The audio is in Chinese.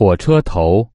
火车头